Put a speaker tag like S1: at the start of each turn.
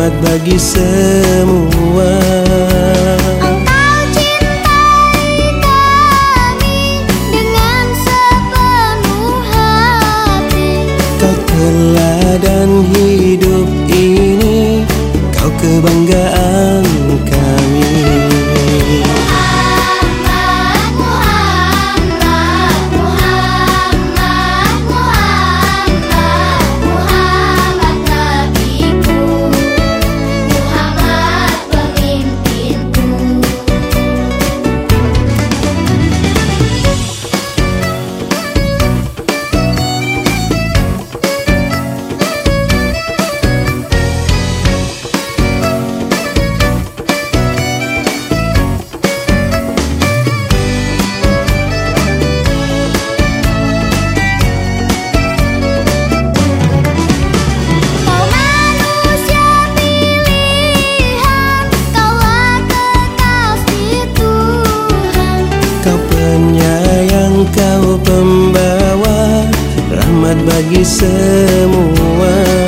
S1: rahmat bagi semua.
S2: Engkau cintai kami dengan sepenuh hati.
S1: Kau teladan hidup ini Kau kebanggaan bagi semua.